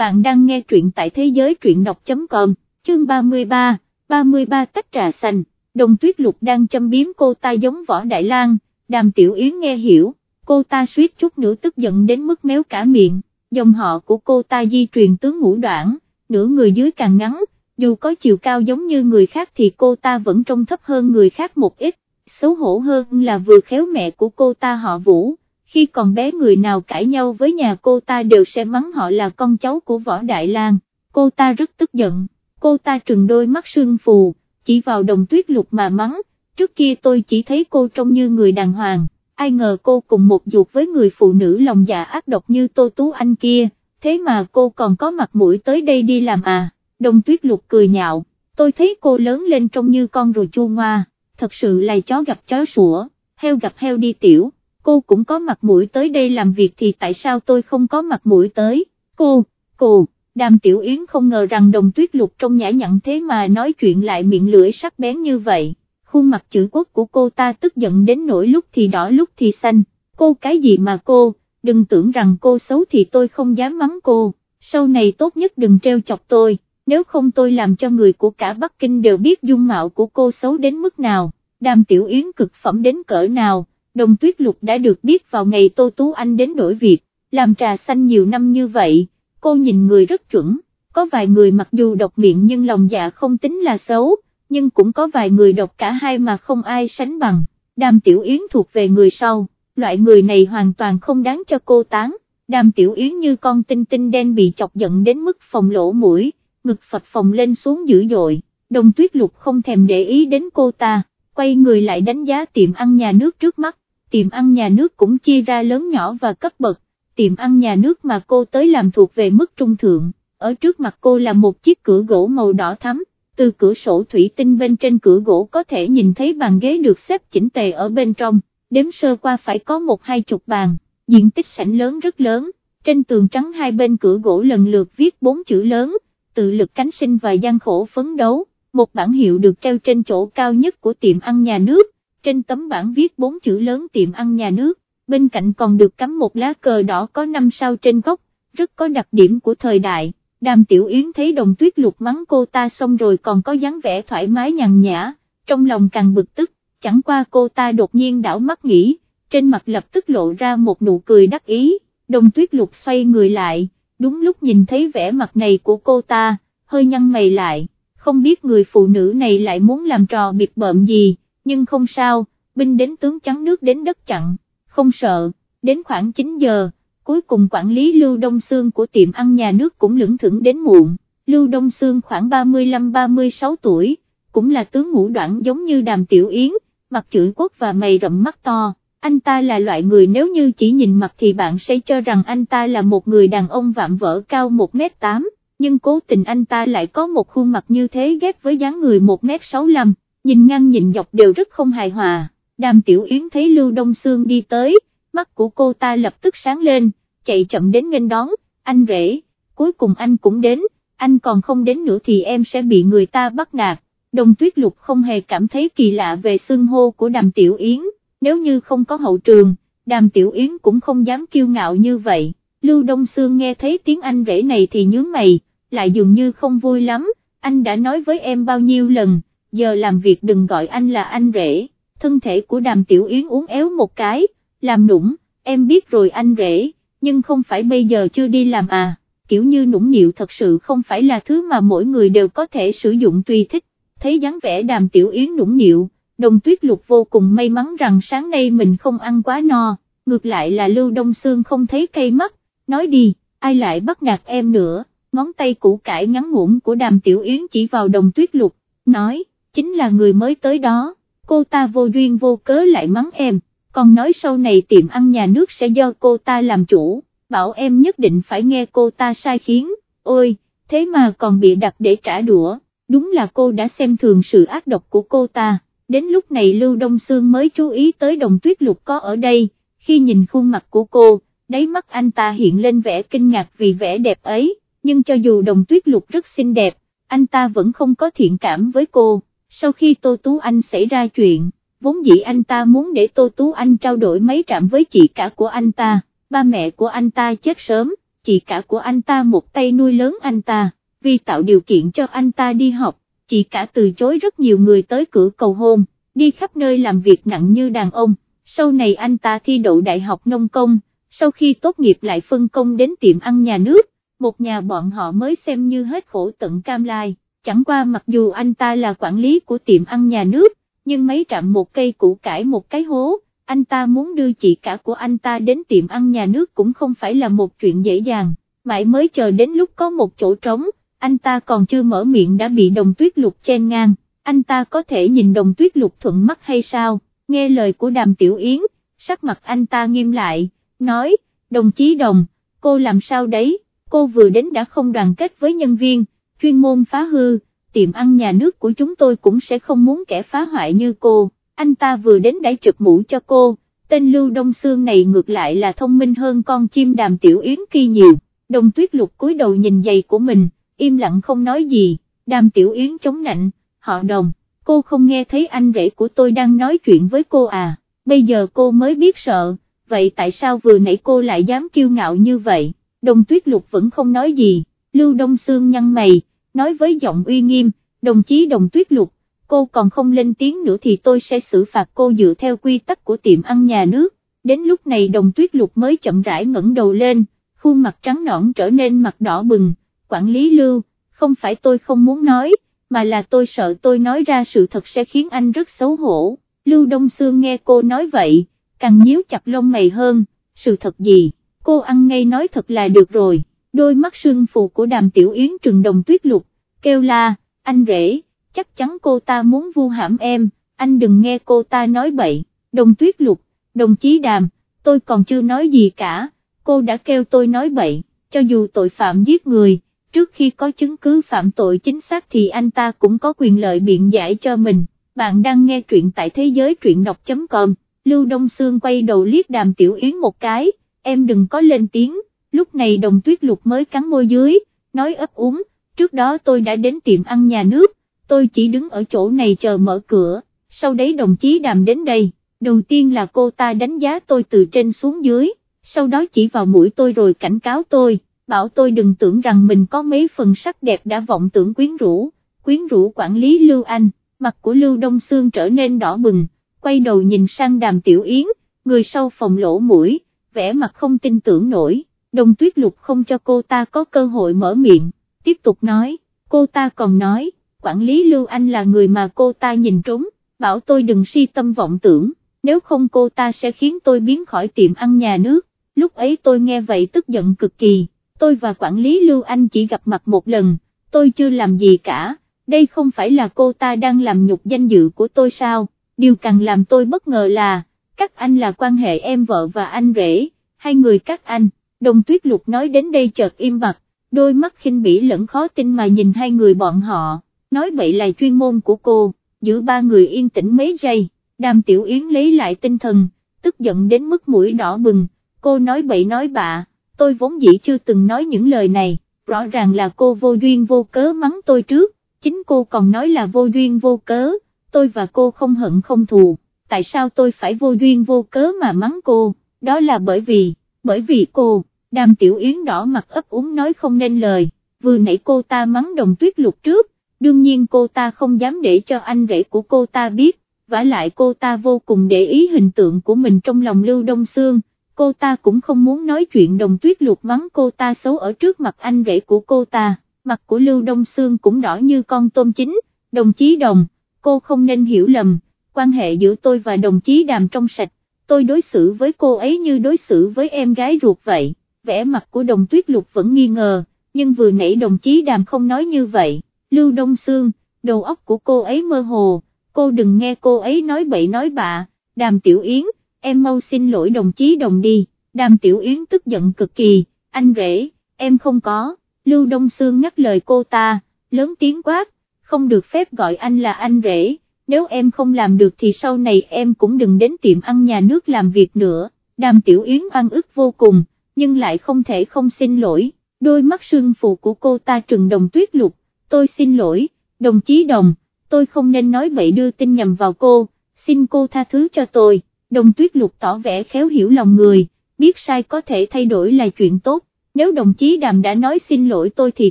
bạn đang nghe truyện tại thế giới truyện đọc.com, chương 33, 33 tách trà xanh, đồng tuyết lục đang châm biếm cô ta giống võ Đại lang. Đàm tiểu yến nghe hiểu, cô ta suýt chút nữa tức giận đến mức méo cả miệng, dòng họ của cô ta di truyền tướng ngũ đoạn, nửa người dưới càng ngắn, dù có chiều cao giống như người khác thì cô ta vẫn trông thấp hơn người khác một ít, xấu hổ hơn là vừa khéo mẹ của cô ta họ Vũ, khi còn bé người nào cãi nhau với nhà cô ta đều sẽ mắng họ là con cháu của Võ Đại Lang, cô ta rất tức giận, cô ta trừng đôi mắt sương phù, chỉ vào đồng tuyết lục mà mắng, trước kia tôi chỉ thấy cô trông như người đàng hoàng, ai ngờ cô cùng một ruột với người phụ nữ lòng dạ ác độc như Tô Tú Anh kia, thế mà cô còn có mặt mũi tới đây đi làm à, đồng tuyết lục cười nhạo, tôi thấy cô lớn lên trông như con rùa chua ngoa, thật sự là chó gặp chó sủa, heo gặp heo đi tiểu cô cũng có mặt mũi tới đây làm việc thì tại sao tôi không có mặt mũi tới, cô, cô, đàm tiểu yến không ngờ rằng đồng tuyết lục trong nhã nhặn thế mà nói chuyện lại miệng lưỡi sắc bén như vậy, khuôn mặt chữ quốc của cô ta tức giận đến nỗi lúc thì đỏ lúc thì xanh, cô cái gì mà cô, đừng tưởng rằng cô xấu thì tôi không dám mắng cô, sau này tốt nhất đừng treo chọc tôi, nếu không tôi làm cho người của cả Bắc Kinh đều biết dung mạo của cô xấu đến mức nào, đàm tiểu yến cực phẩm đến cỡ nào đồng tuyết lục đã được biết vào ngày Tô Tú Anh đến đổi việc, làm trà xanh nhiều năm như vậy, cô nhìn người rất chuẩn, có vài người mặc dù độc miệng nhưng lòng dạ không tính là xấu, nhưng cũng có vài người độc cả hai mà không ai sánh bằng, đàm tiểu yến thuộc về người sau, loại người này hoàn toàn không đáng cho cô tán, đàm tiểu yến như con tinh tinh đen bị chọc giận đến mức phòng lỗ mũi, ngực phập phòng lên xuống dữ dội, đồng tuyết lục không thèm để ý đến cô ta, quay người lại đánh giá tiệm ăn nhà nước trước mắt, tiệm ăn nhà nước cũng chia ra lớn nhỏ và cấp bậc, tiệm ăn nhà nước mà cô tới làm thuộc về mức trung thượng, ở trước mặt cô là một chiếc cửa gỗ màu đỏ thắm, từ cửa sổ thủy tinh bên trên cửa gỗ có thể nhìn thấy bàn ghế được xếp chỉnh tề ở bên trong, đếm sơ qua phải có một hai chục bàn, diện tích sảnh lớn rất lớn, trên tường trắng hai bên cửa gỗ lần lượt viết bốn chữ lớn, tự lực cánh sinh và gian khổ phấn đấu, một bản hiệu được treo trên chỗ cao nhất của tiệm ăn nhà nước, trên tấm bảng viết bốn chữ lớn tiệm ăn nhà nước, bên cạnh còn được cắm một lá cờ đỏ có năm sao trên góc, rất có đặc điểm của thời đại. Đàm Tiểu Yến thấy đồng tuyết lục mắng cô ta xong rồi còn có dáng vẻ thoải mái nhàn nhã, trong lòng càng bực tức, chẳng qua cô ta đột nhiên đảo mắt nghĩ, trên mặt lập tức lộ ra một nụ cười đắc ý, đồng tuyết lục xoay người lại, đúng lúc nhìn thấy vẻ mặt này của cô ta, hơi nhăn mày lại, không biết người phụ nữ này lại muốn làm trò biệt bợm gì, nhưng không sao, binh đến tướng trắng nước đến đất chặn, không sợ, đến khoảng 9 giờ, cuối cùng quản lý Lưu Đông Sương của tiệm ăn nhà nước cũng lưỡng thưởng đến muộn, Lưu Đông Sương khoảng 35-36 tuổi, cũng là tướng ngũ đoạn giống như Đàm Tiểu Yến, mặt chữ quốc và mày rậm mắt to. Anh ta là loại người nếu như chỉ nhìn mặt thì bạn sẽ cho rằng anh ta là một người đàn ông vạm vỡ cao 1m8, nhưng cố tình anh ta lại có một khuôn mặt như thế ghép với dáng người 1m65 nhìn ngang nhìn dọc đều rất không hài hòa, đàm tiểu yến thấy Lưu Đông Sương đi tới, mắt của cô ta lập tức sáng lên, chạy chậm đến nghênh đón, anh rể, cuối cùng anh cũng đến, anh còn không đến nữa thì em sẽ bị người ta bắt nạt, đồng tuyết lục không hề cảm thấy kỳ lạ về xương hô của đàm tiểu yến, nếu như không có hậu trường, đàm tiểu yến cũng không dám kiêu ngạo như vậy, Lưu Đông Sương nghe thấy tiếng anh rể này thì nhướng mày, lại dường như không vui lắm, anh đã nói với em bao nhiêu lần giờ làm việc đừng gọi anh là anh rể, thân thể của đàm tiểu yến uống éo một cái, làm nũng, em biết rồi anh rể, nhưng không phải bây giờ chưa đi làm à, kiểu như nũng nịu thật sự không phải là thứ mà mỗi người đều có thể sử dụng tùy thích, thấy dáng vẻ đàm tiểu yến nũng nịu, đồng tuyết lục vô cùng may mắn rằng sáng nay mình không ăn quá no, ngược lại là Lưu Đông Sương không thấy cây mắt, nói đi, ai lại bắt nạt em nữa, ngón tay củ cải ngắn ngủn của đàm tiểu yến chỉ vào đồng tuyết lục, nói, chính là người mới tới đó, cô ta vô duyên vô cớ lại mắng em, còn nói sau này tiệm ăn nhà nước sẽ do cô ta làm chủ, bảo em nhất định phải nghe cô ta sai khiến, ôi, thế mà còn bị đặt để trả đũa, đúng là cô đã xem thường sự ác độc của cô ta, đến lúc này Lưu Đông Sương mới chú ý tới đồng tuyết lục có ở đây, khi nhìn khuôn mặt của cô, đáy mắt anh ta hiện lên vẻ kinh ngạc vì vẻ đẹp ấy, nhưng cho dù đồng tuyết lục rất xinh đẹp, anh ta vẫn không có thiện cảm với cô sau khi Tô Tú Anh xảy ra chuyện, vốn dĩ anh ta muốn để Tô Tú Anh trao đổi mấy trạm với chị cả của anh ta, ba mẹ của anh ta chết sớm, chị cả của anh ta một tay nuôi lớn anh ta, vì tạo điều kiện cho anh ta đi học, chị cả từ chối rất nhiều người tới cửa cầu hôn, đi khắp nơi làm việc nặng như đàn ông, sau này anh ta thi đậu đại học nông công, sau khi tốt nghiệp lại phân công đến tiệm ăn nhà nước, một nhà bọn họ mới xem như hết khổ tận cam lai, chẳng qua mặc dù anh ta là quản lý của tiệm ăn nhà nước, nhưng mấy trạm một cây củ cải một cái hố, anh ta muốn đưa chị cả của anh ta đến tiệm ăn nhà nước cũng không phải là một chuyện dễ dàng, mãi mới chờ đến lúc có một chỗ trống, anh ta còn chưa mở miệng đã bị đồng tuyết lục chen ngang, anh ta có thể nhìn đồng tuyết lục thuận mắt hay sao, nghe lời của đàm tiểu yến, sắc mặt anh ta nghiêm lại, nói, đồng chí đồng, cô làm sao đấy, cô vừa đến đã không đoàn kết với nhân viên, chuyên môn phá hư, tiệm ăn nhà nước của chúng tôi cũng sẽ không muốn kẻ phá hoại như cô, anh ta vừa đến đã chụp mũ cho cô, tên Lưu Đông Sương này ngược lại là thông minh hơn con chim đàm tiểu yến kia nhiều, đồng tuyết lục cúi đầu nhìn giày của mình, im lặng không nói gì, đàm tiểu yến chống nạnh, họ đồng, cô không nghe thấy anh rể của tôi đang nói chuyện với cô à, bây giờ cô mới biết sợ, vậy tại sao vừa nãy cô lại dám kiêu ngạo như vậy, đồng tuyết lục vẫn không nói gì, Lưu Đông Sương nhăn mày, nói với giọng uy nghiêm, đồng chí đồng tuyết lục, cô còn không lên tiếng nữa thì tôi sẽ xử phạt cô dựa theo quy tắc của tiệm ăn nhà nước, đến lúc này đồng tuyết lục mới chậm rãi ngẩng đầu lên, khuôn mặt trắng nõn trở nên mặt đỏ bừng, quản lý lưu, không phải tôi không muốn nói, mà là tôi sợ tôi nói ra sự thật sẽ khiến anh rất xấu hổ, Lưu Đông Sương nghe cô nói vậy, càng nhíu chặt lông mày hơn, sự thật gì, cô ăn ngay nói thật là được rồi, đôi mắt sưng phù của đàm tiểu yến trừng đồng tuyết lục, kêu la, anh rể, chắc chắn cô ta muốn vu hãm em, anh đừng nghe cô ta nói bậy, đồng tuyết lục, đồng chí đàm, tôi còn chưa nói gì cả, cô đã kêu tôi nói bậy, cho dù tội phạm giết người, trước khi có chứng cứ phạm tội chính xác thì anh ta cũng có quyền lợi biện giải cho mình, bạn đang nghe truyện tại thế giới truyện đọc.com, Lưu Đông Sương quay đầu liếc đàm tiểu yến một cái, em đừng có lên tiếng, lúc này đồng tuyết lục mới cắn môi dưới, nói ấp úng, trước đó tôi đã đến tiệm ăn nhà nước, tôi chỉ đứng ở chỗ này chờ mở cửa, sau đấy đồng chí đàm đến đây, đầu tiên là cô ta đánh giá tôi từ trên xuống dưới, sau đó chỉ vào mũi tôi rồi cảnh cáo tôi, bảo tôi đừng tưởng rằng mình có mấy phần sắc đẹp đã vọng tưởng quyến rũ, quyến rũ quản lý Lưu Anh, mặt của Lưu Đông Sương trở nên đỏ bừng, quay đầu nhìn sang đàm tiểu yến, người sau phòng lỗ mũi, vẻ mặt không tin tưởng nổi, đồng tuyết lục không cho cô ta có cơ hội mở miệng, tiếp tục nói, cô ta còn nói, quản lý Lưu Anh là người mà cô ta nhìn trúng, bảo tôi đừng si tâm vọng tưởng, nếu không cô ta sẽ khiến tôi biến khỏi tiệm ăn nhà nước, lúc ấy tôi nghe vậy tức giận cực kỳ, tôi và quản lý Lưu Anh chỉ gặp mặt một lần, tôi chưa làm gì cả, đây không phải là cô ta đang làm nhục danh dự của tôi sao, điều càng làm tôi bất ngờ là, các anh là quan hệ em vợ và anh rể, hai người các anh, đồng tuyết lục nói đến đây chợt im bặt, đôi mắt khinh bỉ lẫn khó tin mà nhìn hai người bọn họ, nói bậy là chuyên môn của cô, giữ ba người yên tĩnh mấy giây, đàm tiểu yến lấy lại tinh thần, tức giận đến mức mũi đỏ bừng, cô nói bậy nói bạ, tôi vốn dĩ chưa từng nói những lời này, rõ ràng là cô vô duyên vô cớ mắng tôi trước, chính cô còn nói là vô duyên vô cớ, tôi và cô không hận không thù, tại sao tôi phải vô duyên vô cớ mà mắng cô, đó là bởi vì, bởi vì cô, đàm tiểu yến đỏ mặt ấp úng nói không nên lời, vừa nãy cô ta mắng đồng tuyết lục trước, đương nhiên cô ta không dám để cho anh rể của cô ta biết, vả lại cô ta vô cùng để ý hình tượng của mình trong lòng Lưu Đông Sương, cô ta cũng không muốn nói chuyện đồng tuyết lục mắng cô ta xấu ở trước mặt anh rể của cô ta, mặt của Lưu Đông Sương cũng đỏ như con tôm chín, đồng chí đồng, cô không nên hiểu lầm, quan hệ giữa tôi và đồng chí đàm trong sạch, tôi đối xử với cô ấy như đối xử với em gái ruột vậy, vẻ mặt của đồng tuyết lục vẫn nghi ngờ, nhưng vừa nãy đồng chí đàm không nói như vậy, Lưu Đông Sương, đầu óc của cô ấy mơ hồ, cô đừng nghe cô ấy nói bậy nói bạ, đàm tiểu yến, em mau xin lỗi đồng chí đồng đi, đàm tiểu yến tức giận cực kỳ, anh rể, em không có, Lưu Đông Sương ngắt lời cô ta, lớn tiếng quát, không được phép gọi anh là anh rể, nếu em không làm được thì sau này em cũng đừng đến tiệm ăn nhà nước làm việc nữa, đàm tiểu yến ăn ức vô cùng, nhưng lại không thể không xin lỗi, đôi mắt sương phù của cô ta trừng đồng tuyết lục, tôi xin lỗi, đồng chí đồng, tôi không nên nói bậy đưa tin nhầm vào cô, xin cô tha thứ cho tôi, đồng tuyết lục tỏ vẻ khéo hiểu lòng người, biết sai có thể thay đổi là chuyện tốt, nếu đồng chí Đàm đã nói xin lỗi tôi thì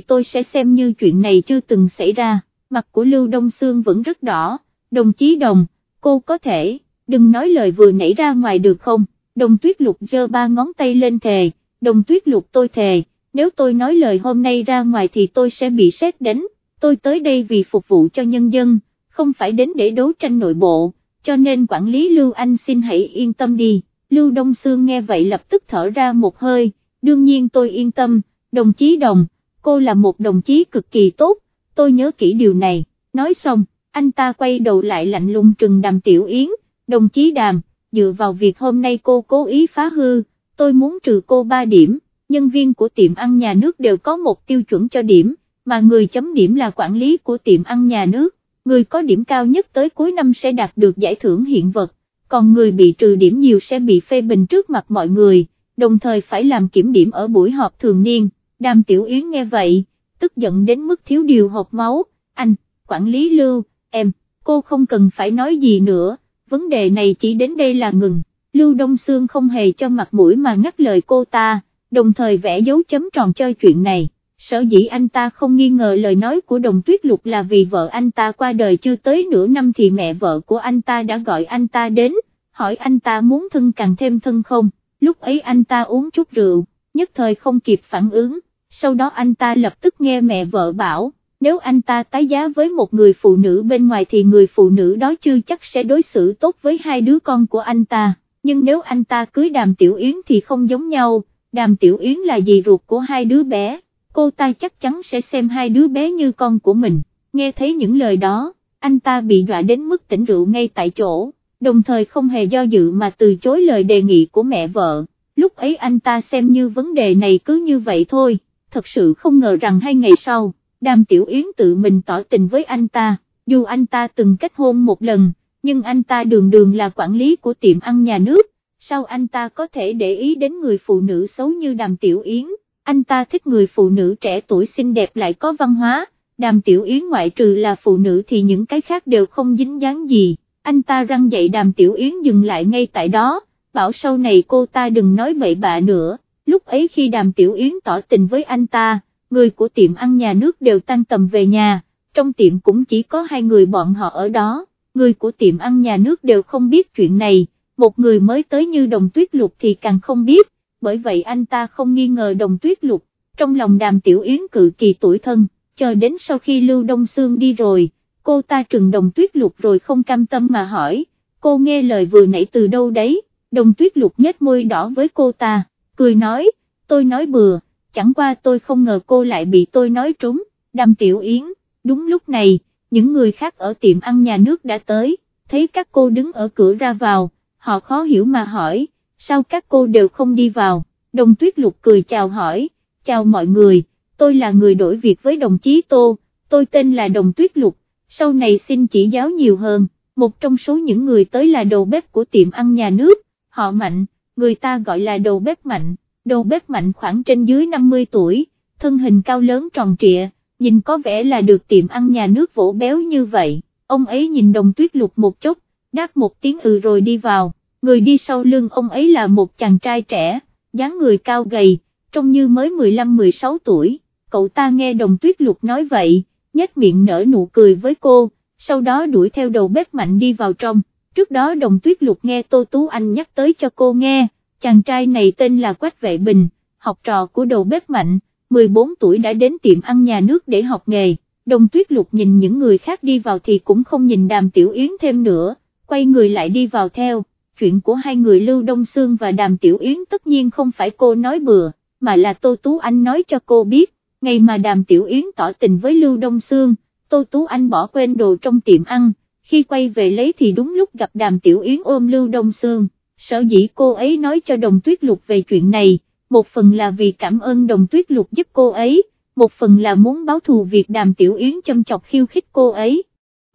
tôi sẽ xem như chuyện này chưa từng xảy ra, mặt của Lưu Đông Sương vẫn rất đỏ, đồng chí Đồng, cô có thể, đừng nói lời vừa nảy ra ngoài được không, đồng tuyết lục giơ ba ngón tay lên thề, đồng tuyết lục tôi thề, nếu tôi nói lời hôm nay ra ngoài thì tôi sẽ bị xét đánh, tôi tới đây vì phục vụ cho nhân dân, không phải đến để đấu tranh nội bộ, cho nên quản lý Lưu Anh xin hãy yên tâm đi, Lưu Đông Sương nghe vậy lập tức thở ra một hơi, đương nhiên tôi yên tâm, đồng chí đồng, cô là một đồng chí cực kỳ tốt, tôi nhớ kỹ điều này, nói xong, anh ta quay đầu lại lạnh lùng trừng đàm tiểu yến, đồng chí đàm, dựa vào việc hôm nay cô cố ý phá hư, tôi muốn trừ cô 3 điểm, nhân viên của tiệm ăn nhà nước đều có một tiêu chuẩn cho điểm, mà người chấm điểm là quản lý của tiệm ăn nhà nước, người có điểm cao nhất tới cuối năm sẽ đạt được giải thưởng hiện vật, còn người bị trừ điểm nhiều sẽ bị phê bình trước mặt mọi người, đồng thời phải làm kiểm điểm ở buổi họp thường niên, đàm tiểu yến nghe vậy, tức giận đến mức thiếu điều hộp máu, anh, quản lý lưu, em, cô không cần phải nói gì nữa, vấn đề này chỉ đến đây là ngừng, Lưu Đông Sương không hề cho mặt mũi mà ngắt lời cô ta, đồng thời vẽ dấu chấm tròn cho chuyện này. Sở dĩ anh ta không nghi ngờ lời nói của đồng tuyết lục là vì vợ anh ta qua đời chưa tới nửa năm thì mẹ vợ của anh ta đã gọi anh ta đến, hỏi anh ta muốn thân càng thêm thân không, lúc ấy anh ta uống chút rượu, nhất thời không kịp phản ứng, sau đó anh ta lập tức nghe mẹ vợ bảo, nếu anh ta tái giá với một người phụ nữ bên ngoài thì người phụ nữ đó chưa chắc sẽ đối xử tốt với hai đứa con của anh ta, nhưng nếu anh ta cưới đàm tiểu yến thì không giống nhau, đàm tiểu yến là dì ruột của hai đứa bé, cô ta chắc chắn sẽ xem hai đứa bé như con của mình, nghe thấy những lời đó, anh ta bị dọa đến mức tỉnh rượu ngay tại chỗ, đồng thời không hề do dự mà từ chối lời đề nghị của mẹ vợ, lúc ấy anh ta xem như vấn đề này cứ như vậy thôi, thật sự không ngờ rằng hai ngày sau Đàm Tiểu Yến tự mình tỏ tình với anh ta, dù anh ta từng kết hôn một lần, nhưng anh ta đường đường là quản lý của tiệm ăn nhà nước, sao anh ta có thể để ý đến người phụ nữ xấu như Đàm Tiểu Yến, anh ta thích người phụ nữ trẻ tuổi xinh đẹp lại có văn hóa, Đàm Tiểu Yến ngoại trừ là phụ nữ thì những cái khác đều không dính dáng gì, anh ta răng dậy Đàm Tiểu Yến dừng lại ngay tại đó, bảo sau này cô ta đừng nói bậy bạ nữa, lúc ấy khi Đàm Tiểu Yến tỏ tình với anh ta, người của tiệm ăn nhà nước đều tan tầm về nhà, trong tiệm cũng chỉ có hai người bọn họ ở đó, người của tiệm ăn nhà nước đều không biết chuyện này, một người mới tới như đồng tuyết lục thì càng không biết, bởi vậy anh ta không nghi ngờ đồng tuyết lục, trong lòng đàm tiểu yến cự kỳ tuổi thân, chờ đến sau khi Lưu Đông Sương đi rồi, cô ta trừng đồng tuyết lục rồi không cam tâm mà hỏi, cô nghe lời vừa nãy từ đâu đấy, đồng tuyết lục nhếch môi đỏ với cô ta, cười nói, tôi nói bừa chẳng qua tôi không ngờ cô lại bị tôi nói trúng, đàm tiểu yến, đúng lúc này, những người khác ở tiệm ăn nhà nước đã tới, thấy các cô đứng ở cửa ra vào, họ khó hiểu mà hỏi, sao các cô đều không đi vào, đồng tuyết lục cười chào hỏi, chào mọi người, tôi là người đổi việc với đồng chí Tô, tôi tên là đồng tuyết lục, sau này xin chỉ giáo nhiều hơn, một trong số những người tới là đầu bếp của tiệm ăn nhà nước, họ mạnh, người ta gọi là đầu bếp mạnh. Đầu bếp mạnh khoảng trên dưới 50 tuổi, thân hình cao lớn tròn trịa, nhìn có vẻ là được tiệm ăn nhà nước vỗ béo như vậy, ông ấy nhìn đồng tuyết lục một chút, đáp một tiếng ừ rồi đi vào, người đi sau lưng ông ấy là một chàng trai trẻ, dáng người cao gầy, trông như mới 15-16 tuổi, cậu ta nghe đồng tuyết lục nói vậy, nhếch miệng nở nụ cười với cô, sau đó đuổi theo đầu bếp mạnh đi vào trong, trước đó đồng tuyết lục nghe Tô Tú Anh nhắc tới cho cô nghe, chàng trai này tên là Quách Vệ Bình, học trò của đầu bếp mạnh, 14 tuổi đã đến tiệm ăn nhà nước để học nghề, đồng tuyết lục nhìn những người khác đi vào thì cũng không nhìn đàm tiểu yến thêm nữa, quay người lại đi vào theo, chuyện của hai người Lưu Đông Sương và đàm tiểu yến tất nhiên không phải cô nói bừa, mà là Tô Tú Anh nói cho cô biết, ngày mà đàm tiểu yến tỏ tình với Lưu Đông Sương, Tô Tú Anh bỏ quên đồ trong tiệm ăn, khi quay về lấy thì đúng lúc gặp đàm tiểu yến ôm Lưu Đông Sương. Sở dĩ cô ấy nói cho đồng tuyết lục về chuyện này, một phần là vì cảm ơn đồng tuyết lục giúp cô ấy, một phần là muốn báo thù việc đàm tiểu yến châm chọc khiêu khích cô ấy.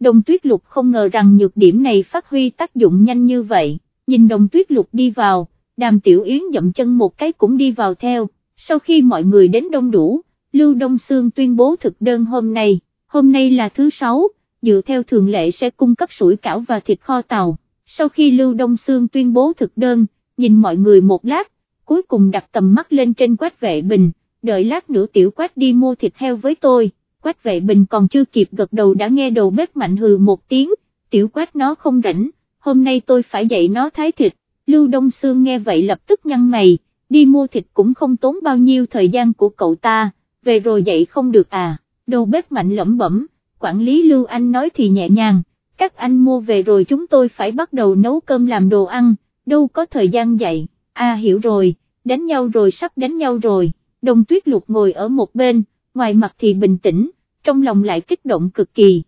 Đồng tuyết lục không ngờ rằng nhược điểm này phát huy tác dụng nhanh như vậy, nhìn đồng tuyết lục đi vào, đàm tiểu yến dậm chân một cái cũng đi vào theo, sau khi mọi người đến đông đủ, Lưu Đông Sương tuyên bố thực đơn hôm nay, hôm nay là thứ sáu, dựa theo thường lệ sẽ cung cấp sủi cảo và thịt kho tàu sau khi Lưu Đông Sương tuyên bố thực đơn, nhìn mọi người một lát, cuối cùng đặt tầm mắt lên trên quách vệ bình, đợi lát nữa tiểu quách đi mua thịt heo với tôi, quách vệ bình còn chưa kịp gật đầu đã nghe đầu bếp mạnh hừ một tiếng, tiểu quách nó không rảnh, hôm nay tôi phải dạy nó thái thịt, Lưu Đông Sương nghe vậy lập tức nhăn mày, đi mua thịt cũng không tốn bao nhiêu thời gian của cậu ta, về rồi dạy không được à, đầu bếp mạnh lẩm bẩm, quản lý Lưu Anh nói thì nhẹ nhàng, các anh mua về rồi chúng tôi phải bắt đầu nấu cơm làm đồ ăn, đâu có thời gian dạy, à hiểu rồi, đánh nhau rồi sắp đánh nhau rồi, đồng tuyết lục ngồi ở một bên, ngoài mặt thì bình tĩnh, trong lòng lại kích động cực kỳ.